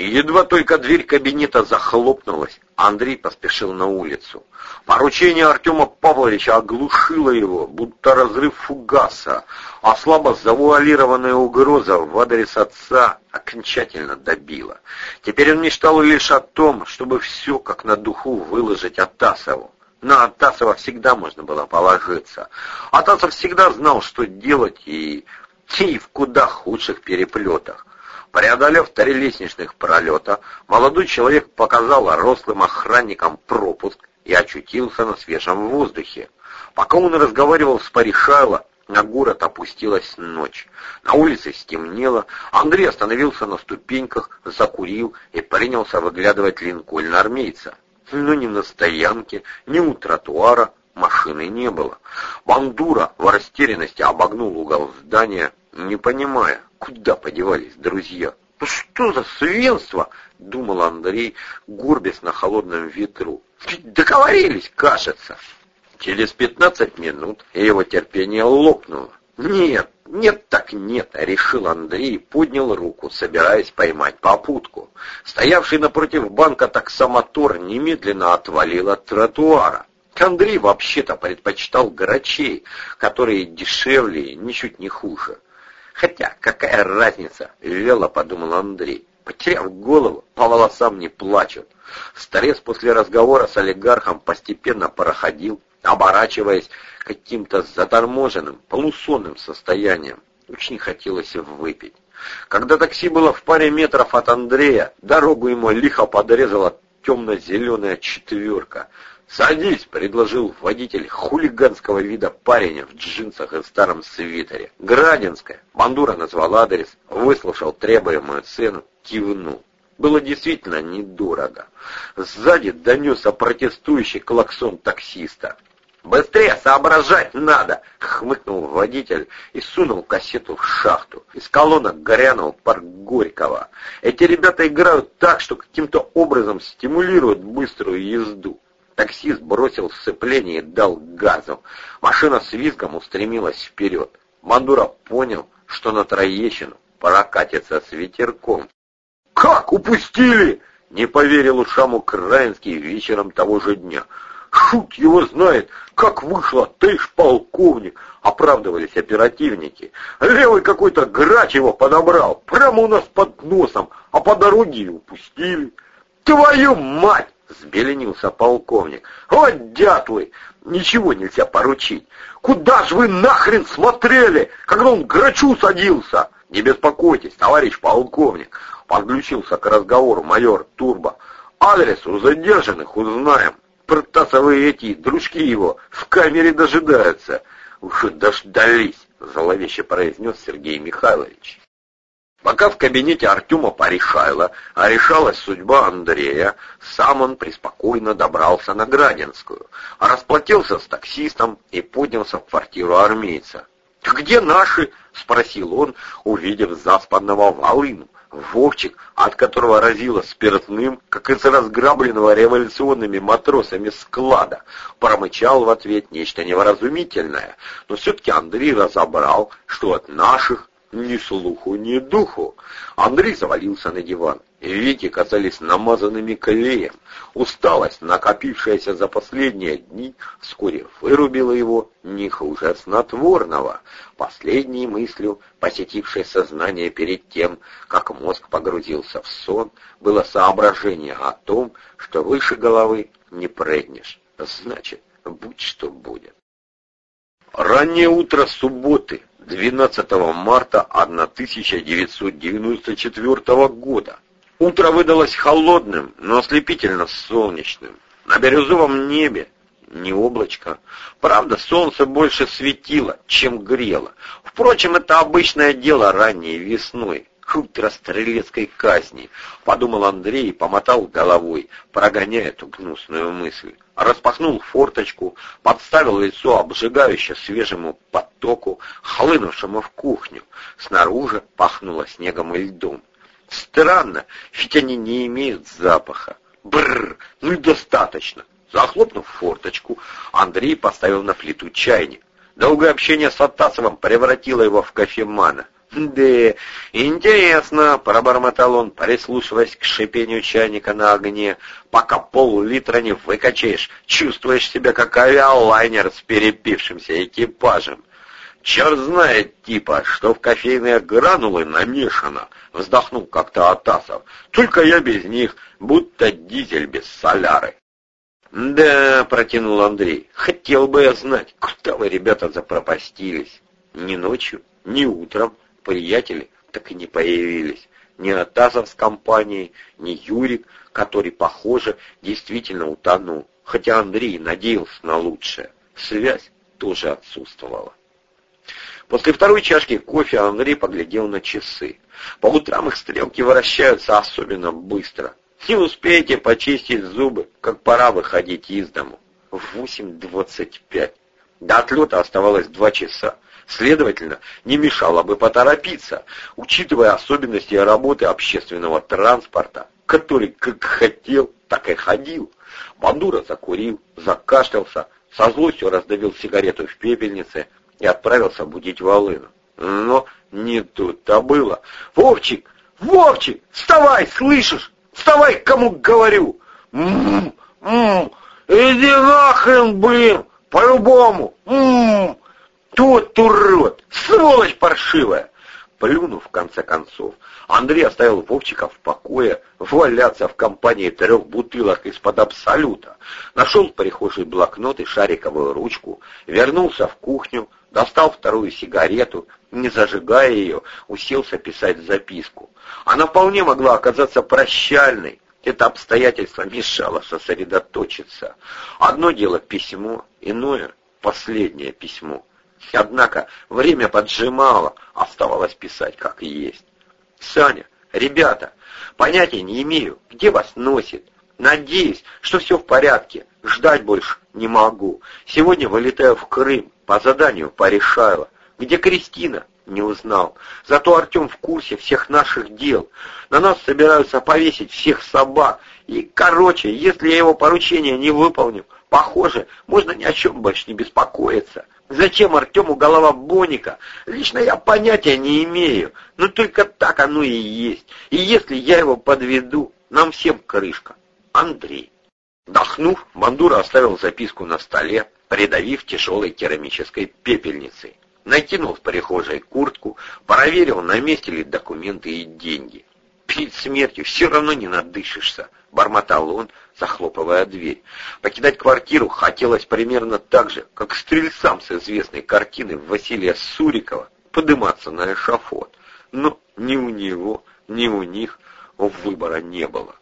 И едва только дверь кабинета захлопнулась, Андрей поспешил на улицу. Поручение Артема Павловича оглушило его, будто разрыв фугаса, а слабо завуалированная угроза в адрес отца окончательно добила. Теперь он мечтал лишь о том, чтобы все как на духу выложить Атасову. На Атасова всегда можно было положиться. Атасов всегда знал, что делать, и, и в куда худших переплетах. Преодолев три лестничных пролета, молодой человек показал рослым охранникам пропуск и очутился на свежем воздухе. Пока он разговаривал с Паришайло, на город опустилась ночь. На улице стемнело, Андрей остановился на ступеньках, закурил и принялся выглядывать линкольн армейца но ни на стоянке, ни у тротуара машины не было. Бандура в растерянности обогнул угол здания, не понимая, куда подевались друзья. «Ну что за свинство?» — думал Андрей, горбясь на холодном ветру. «Договорились, кажется». Через пятнадцать минут его терпение лопнуло. «Нет, нет так нет», — решил Андрей и поднял руку, собираясь поймать попутку. Стоявший напротив банка таксомотор немедленно отвалил от тротуара. Андрей вообще-то предпочитал грачей, которые дешевле и ничуть не хуже. Хотя, какая разница, вело подумал Андрей. Потеряв голову, по волосам не плачут. Старец после разговора с олигархом постепенно проходил, оборачиваясь каким-то заторможенным, полусонным состоянием. Очень хотелось выпить. Когда такси было в паре метров от Андрея, дорогу ему лихо подрезала темно-зеленая четверка. «Садись!» — предложил водитель хулиганского вида парень в джинсах и старом свитере. «Градинская!» Бандура назвал адрес, выслушал требуемую цену, кивнул. Было действительно недорого. Сзади донесся протестующий клаксон таксиста. «Быстрее соображать надо!» — хмыкнул водитель и сунул кассету в шахту. Из колонок горянул парк Горького. Эти ребята играют так, что каким-то образом стимулируют быструю езду. Таксист бросил сцепление и дал газу. Машина с визгом устремилась вперед. Мандура понял, что на Троещину пора катиться с ветерком. «Как упустили?» — не поверил ушам украинский вечером того же дня — Шут его знает, как вышло, ты ж полковник, оправдывались оперативники. Левый какой-то грач его подобрал, прямо у нас под носом, а по дороге упустили. Твою мать! Сбеленился полковник. Вот дятлы! Ничего нельзя поручить. Куда ж вы нахрен смотрели, когда он к грачу садился? Не беспокойтесь, товарищ полковник. Подключился к разговору майор Турбо. Адрес у задержанных узнаем. Протасовые эти, дружки его, в камере дожидаются. Уж дождались, зловеще произнес Сергей Михайлович. Пока в кабинете Артема порешала, а решалась судьба Андрея, сам он преспокойно добрался на Градинскую, расплатился с таксистом и поднялся в квартиру армейца. «Где наши?» — спросил он, увидев заспанного Волыну, Вовчик, от которого разило спиртным, как из разграбленного революционными матросами склада, промычал в ответ нечто невразумительное, но все-таки Андрей разобрал, что от наших ни слуху, ни духу. Андрей завалился на диван. Веки казались намазанными клеем. Усталость, накопившаяся за последние дни, вскоре вырубила его не хуже снотворного. Последней мыслью, посетившей сознание перед тем, как мозг погрузился в сон, было соображение о том, что выше головы не прыгнешь. Значит, будь что будет. Раннее утро субботы, 12 марта 1994 года. Утро выдалось холодным, но ослепительно солнечным. На бирюзовом небе не облачко. Правда, солнце больше светило, чем грело. Впрочем, это обычное дело ранней весной. Утро стрелецкой казни, подумал Андрей и помотал головой, прогоняя эту гнусную мысль. Распахнул форточку, подставил лицо обжигающе свежему потоку, хлынувшему в кухню. Снаружи пахнуло снегом и льдом. Странно, ведь они не имеют запаха. Бррр, ну и достаточно. Захлопнув форточку, Андрей поставил на плиту чайник. Долгое общение с Атасовым превратило его в кофемана. «Да, интересно», — пробормотал он, прислушиваясь к шипению чайника на огне. «Пока пол-литра не выкачаешь, чувствуешь себя как авиалайнер с перепившимся экипажем». «Черт знает, типа, что в кофейные гранулы намешано», — вздохнул как-то Атасов. «Только я без них, будто дизель без соляры». «Да», — протянул Андрей, — «хотел бы я знать, куда вы, ребята, запропастились. Ни ночью, ни утром приятели так и не появились. Ни Атасов с компанией, ни Юрик, который, похоже, действительно утонул. Хотя Андрей надеялся на лучшее. Связь тоже отсутствовала. После второй чашки кофе Андрей поглядел на часы. По утрам их стрелки вращаются особенно быстро. Не успеете почистить зубы, как пора выходить из дому. В 8.25. До отлета оставалось два часа. Следовательно, не мешало бы поторопиться, учитывая особенности работы общественного транспорта, который как хотел, так и ходил. Бандура закурил, закашлялся, со злостью раздавил сигарету в пепельнице и отправился будить Волыну. Но не тут-то было. «Вовчик! Вовчик! Вставай, слышишь? Вставай, кому говорю!» «М-м-м! Иди нахрен, блин! По-любому! М-м-м! Тот урод! Сволочь паршивая!» Плюнув, в конце концов, Андрей оставил Вовчика в покое, валяться в компании трех бутылок из-под абсолюта, нашел в прихожей блокнот и шариковую ручку, вернулся в кухню, достал вторую сигарету, не зажигая ее, уселся писать записку. Она вполне могла оказаться прощальной, это обстоятельство мешало сосредоточиться. Одно дело письмо, иное — последнее письмо. Однако время поджимало, оставалось писать как есть. «Саня, ребята, понятия не имею, где вас носит. Надеюсь, что все в порядке. Ждать больше не могу. Сегодня вылетаю в Крым по заданию порешала. Где Кристина? Не узнал. Зато Артем в курсе всех наших дел. На нас собираются повесить всех собак. И, короче, если я его поручение не выполню, похоже, можно ни о чем больше не беспокоиться. Зачем Артему голова Боника? Лично я понятия не имею, но только так оно и есть. И если я его подведу, нам всем крышка. Андрей. Дохнув, Бандура оставил записку на столе, придавив тяжелой керамической пепельницей. Накинул в прихожей куртку, проверил, на месте ли документы и деньги. Перед смертью все равно не надышишься, бормотал он, захлопывая дверь. Покидать квартиру хотелось примерно так же, как стрельцам с известной картины Василия Сурикова подниматься на эшафот. Но ни у него, ни у них выбора не было.